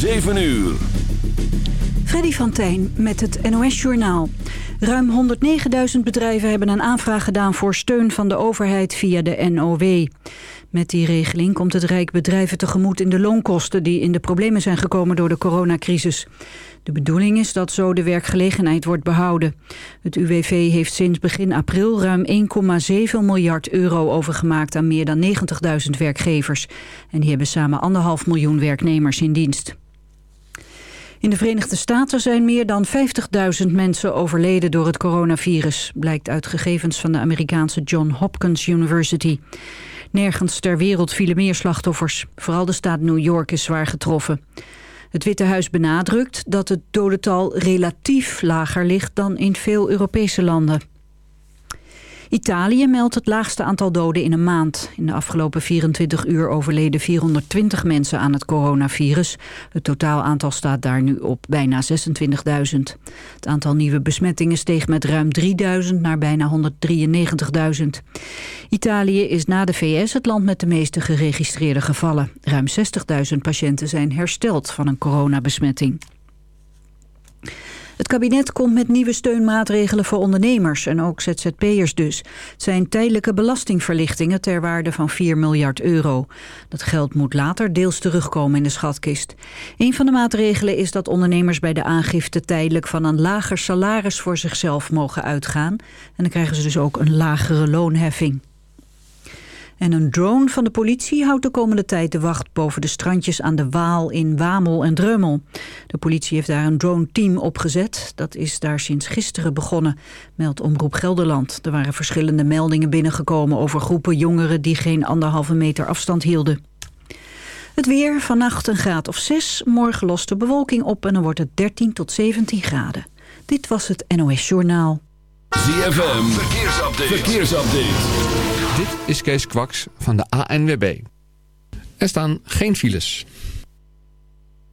7 uur. Freddy van Tijn met het NOS-journaal. Ruim 109.000 bedrijven hebben een aanvraag gedaan voor steun van de overheid via de NOW. Met die regeling komt het Rijk bedrijven tegemoet in de loonkosten die in de problemen zijn gekomen door de coronacrisis. De bedoeling is dat zo de werkgelegenheid wordt behouden. Het UWV heeft sinds begin april ruim 1,7 miljard euro overgemaakt aan meer dan 90.000 werkgevers. En die hebben samen anderhalf miljoen werknemers in dienst. In de Verenigde Staten zijn meer dan 50.000 mensen overleden door het coronavirus, blijkt uit gegevens van de Amerikaanse John Hopkins University. Nergens ter wereld vielen meer slachtoffers. Vooral de staat New York is zwaar getroffen. Het Witte Huis benadrukt dat het dodental relatief lager ligt dan in veel Europese landen. Italië meldt het laagste aantal doden in een maand. In de afgelopen 24 uur overleden 420 mensen aan het coronavirus. Het totaal aantal staat daar nu op bijna 26.000. Het aantal nieuwe besmettingen steeg met ruim 3.000 naar bijna 193.000. Italië is na de VS het land met de meeste geregistreerde gevallen. Ruim 60.000 patiënten zijn hersteld van een coronabesmetting. Het kabinet komt met nieuwe steunmaatregelen voor ondernemers en ook ZZP'ers dus. Het zijn tijdelijke belastingverlichtingen ter waarde van 4 miljard euro. Dat geld moet later deels terugkomen in de schatkist. Een van de maatregelen is dat ondernemers bij de aangifte tijdelijk van een lager salaris voor zichzelf mogen uitgaan. En dan krijgen ze dus ook een lagere loonheffing. En een drone van de politie houdt de komende tijd de wacht boven de strandjes aan de Waal in Wamel en Dreumel. De politie heeft daar een drone-team opgezet. Dat is daar sinds gisteren begonnen, meldt Omroep Gelderland. Er waren verschillende meldingen binnengekomen over groepen jongeren die geen anderhalve meter afstand hielden. Het weer, vannacht een graad of 6. Morgen lost de bewolking op en dan wordt het 13 tot 17 graden. Dit was het NOS Journaal. ZFM, verkeersupdate. verkeersupdate. Dit is Kees Kwaks van de ANWB. Er staan geen files.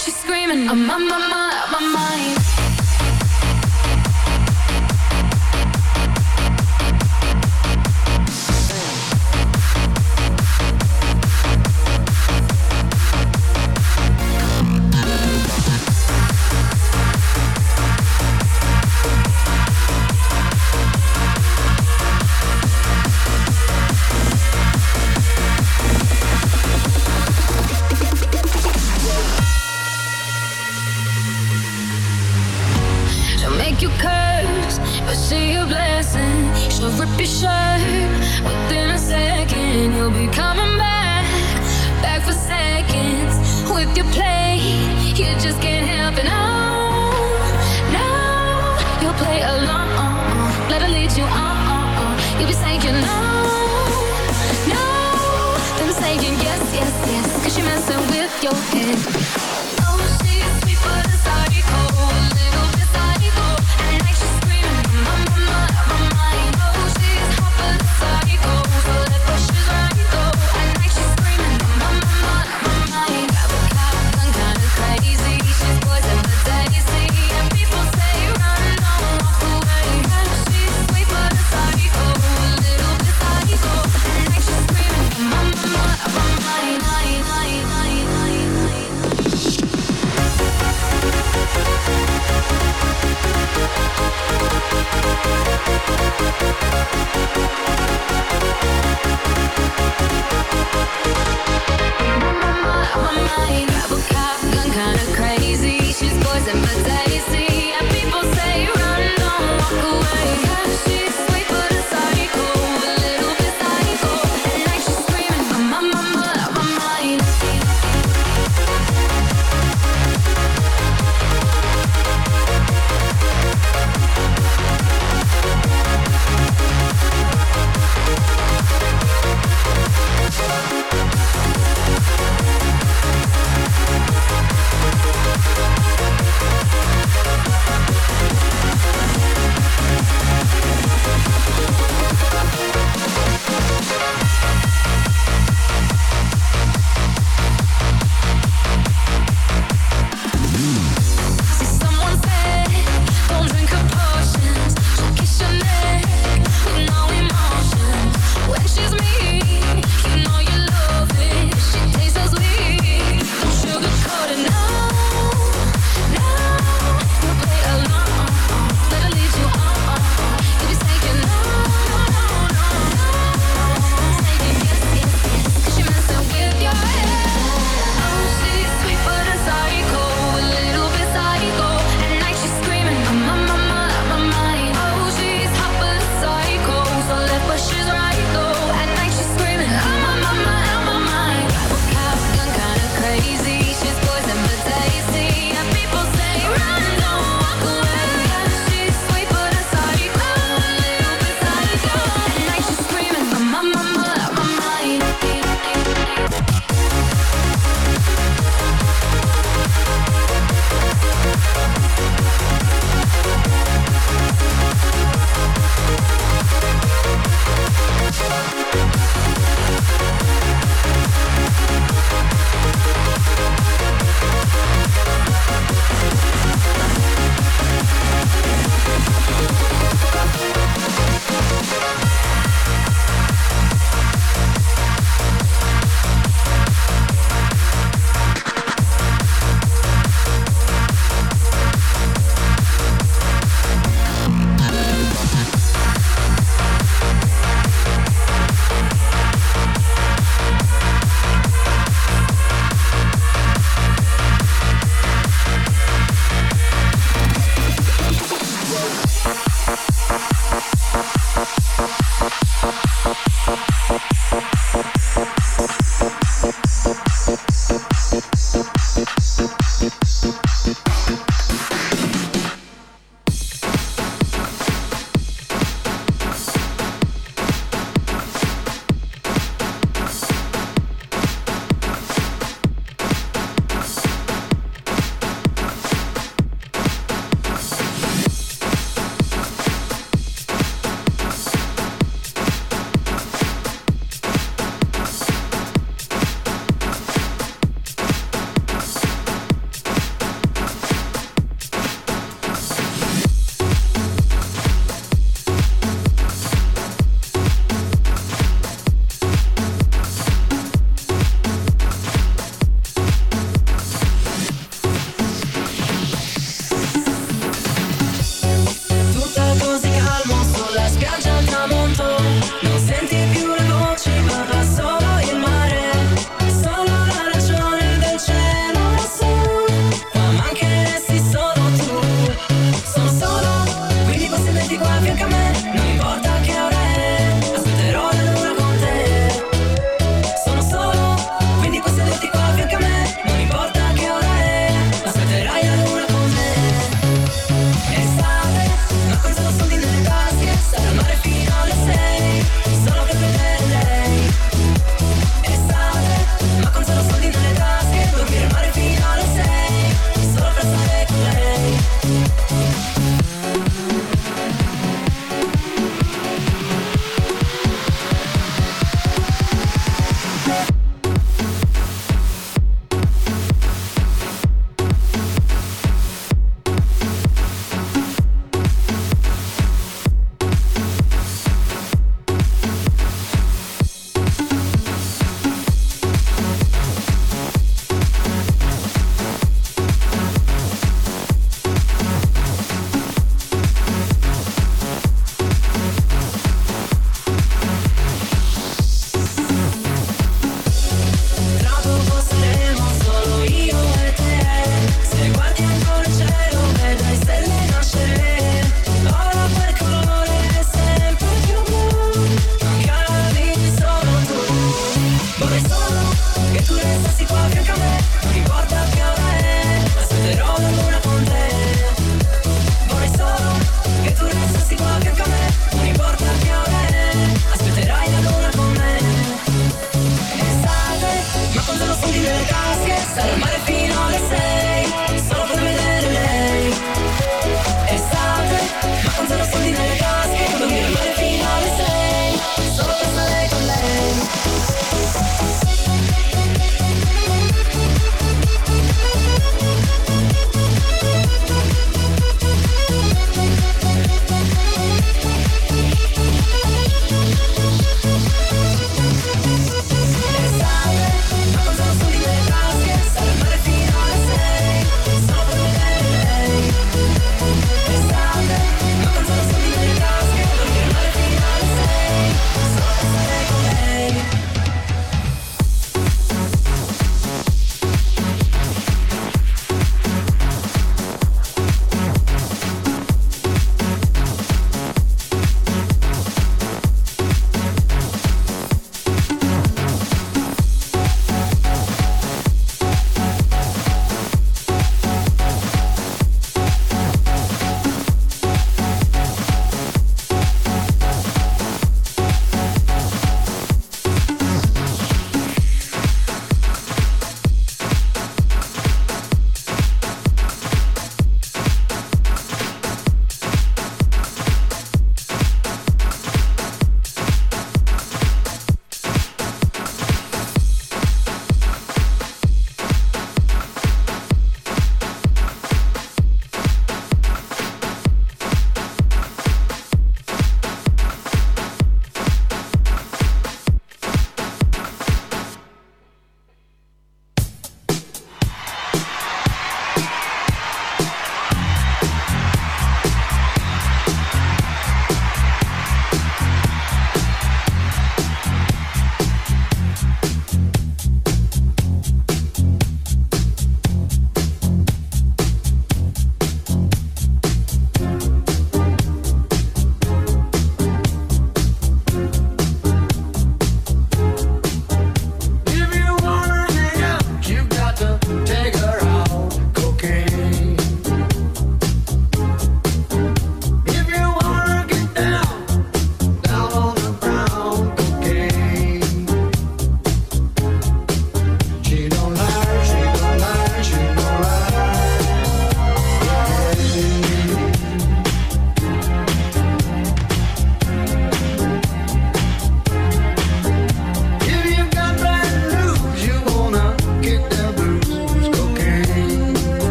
She's screaming, I'm on my mind.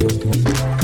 Música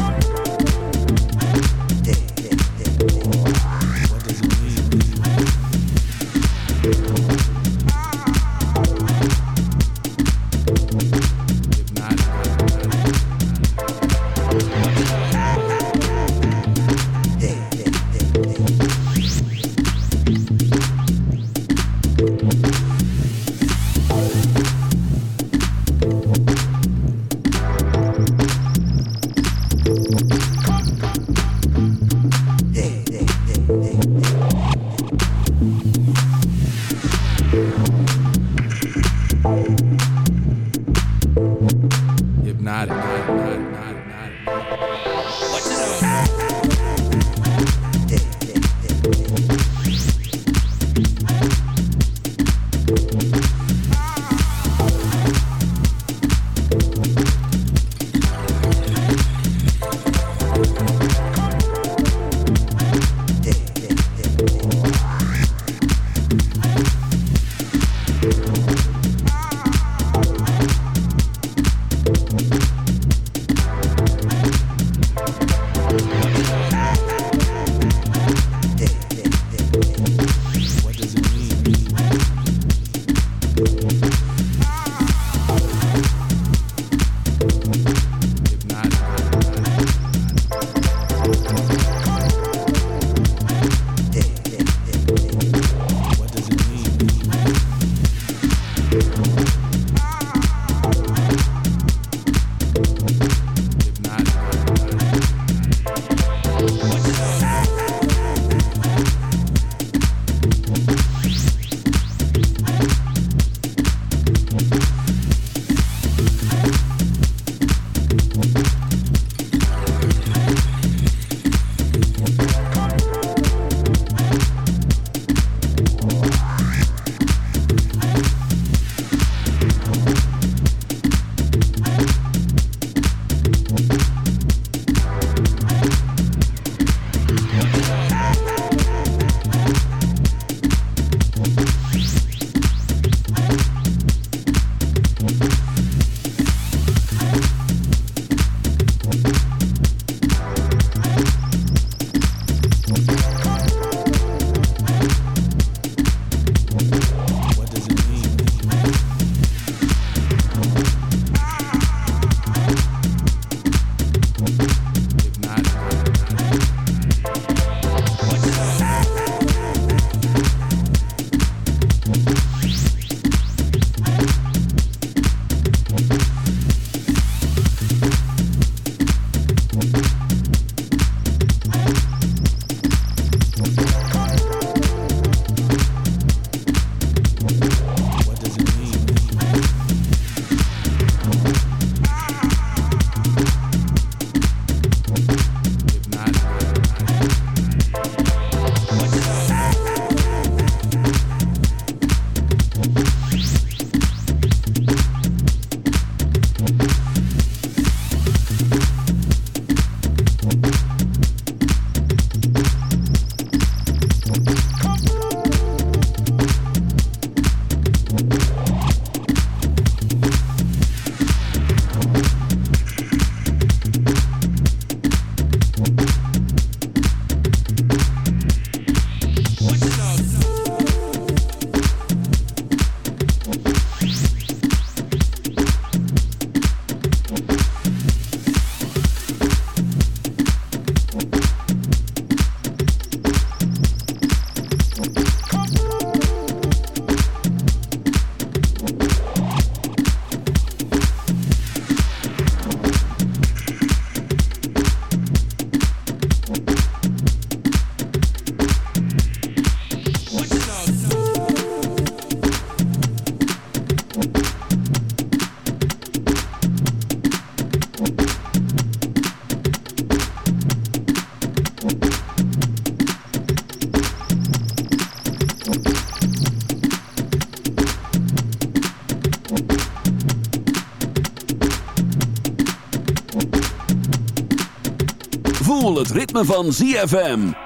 Bye. Het ritme van ZFM.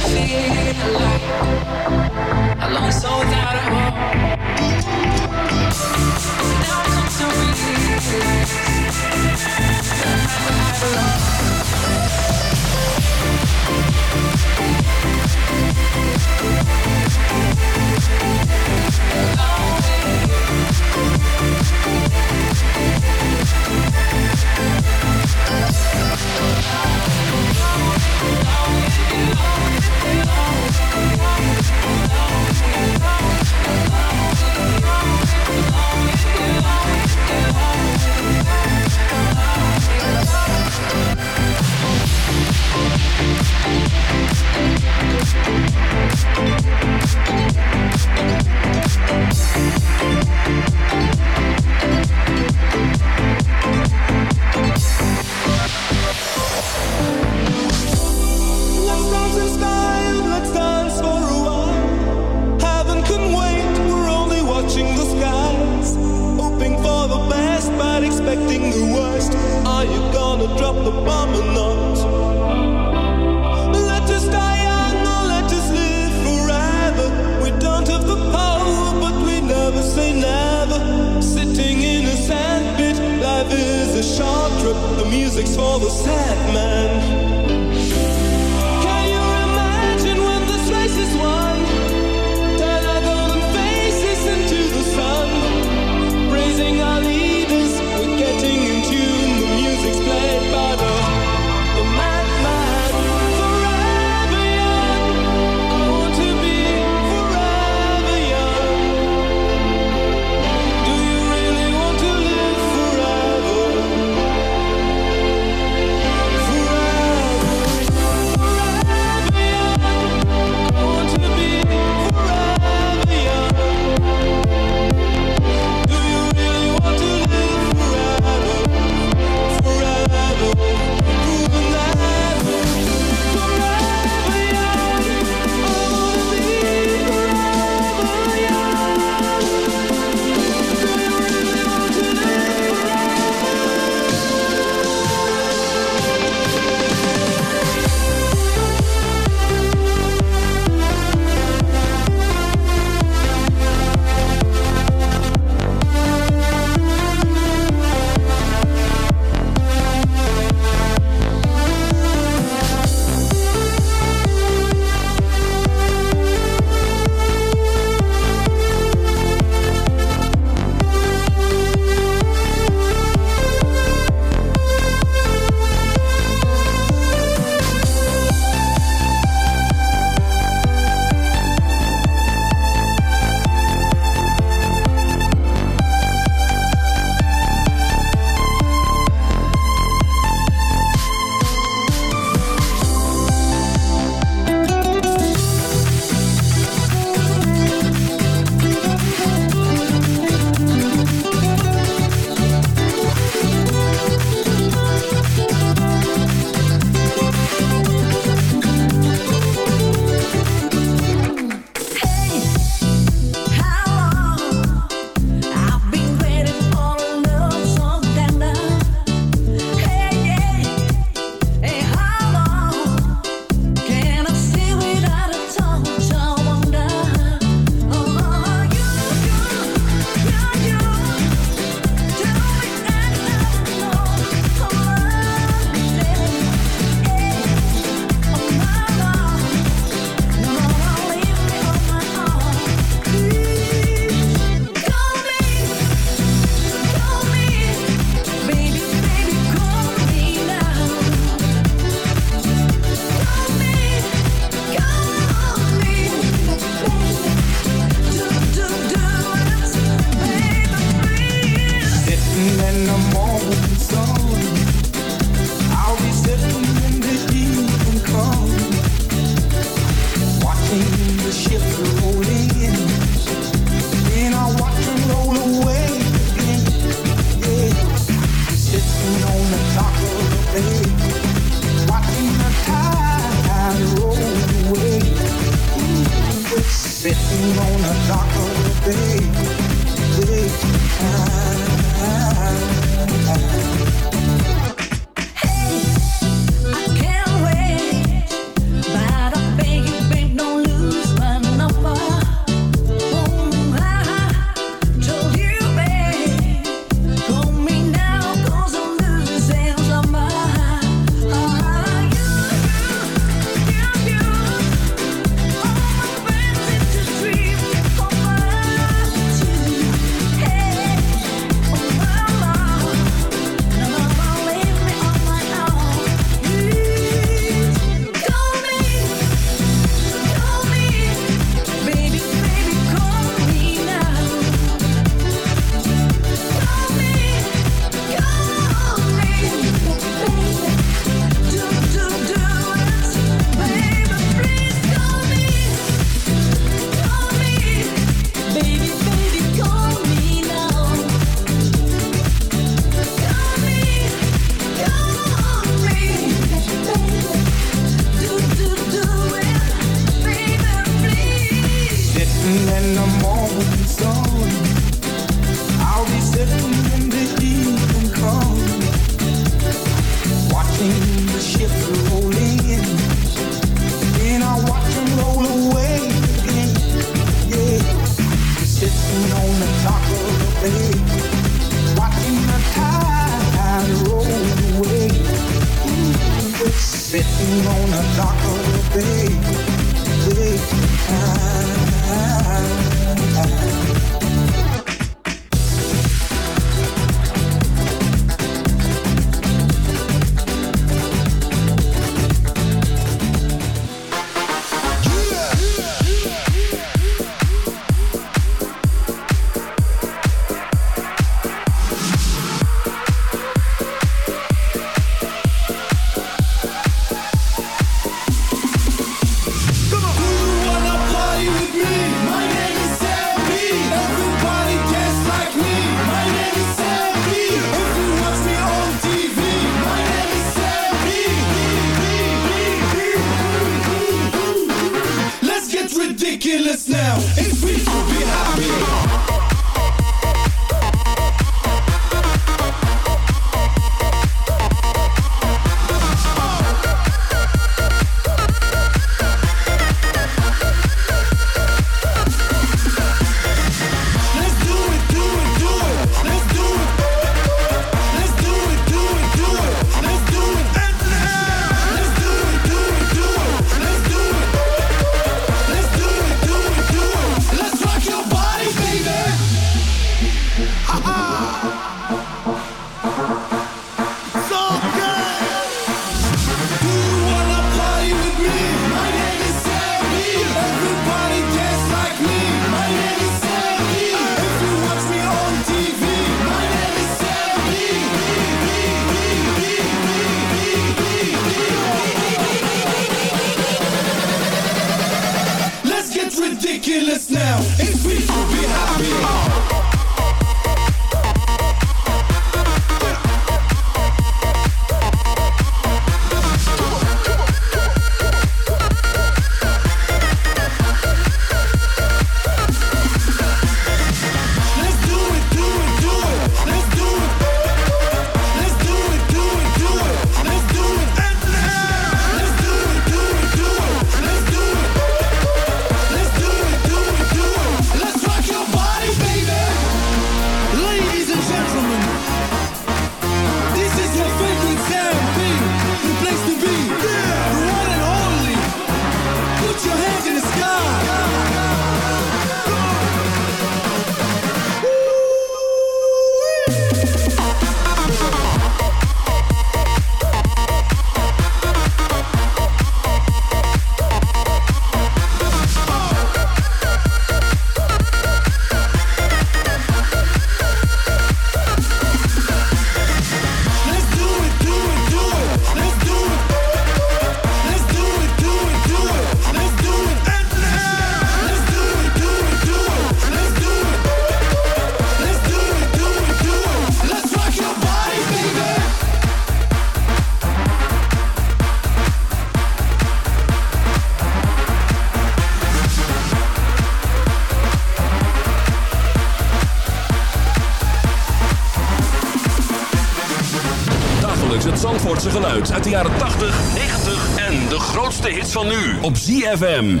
ZFM.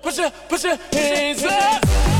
不是不是，不是。是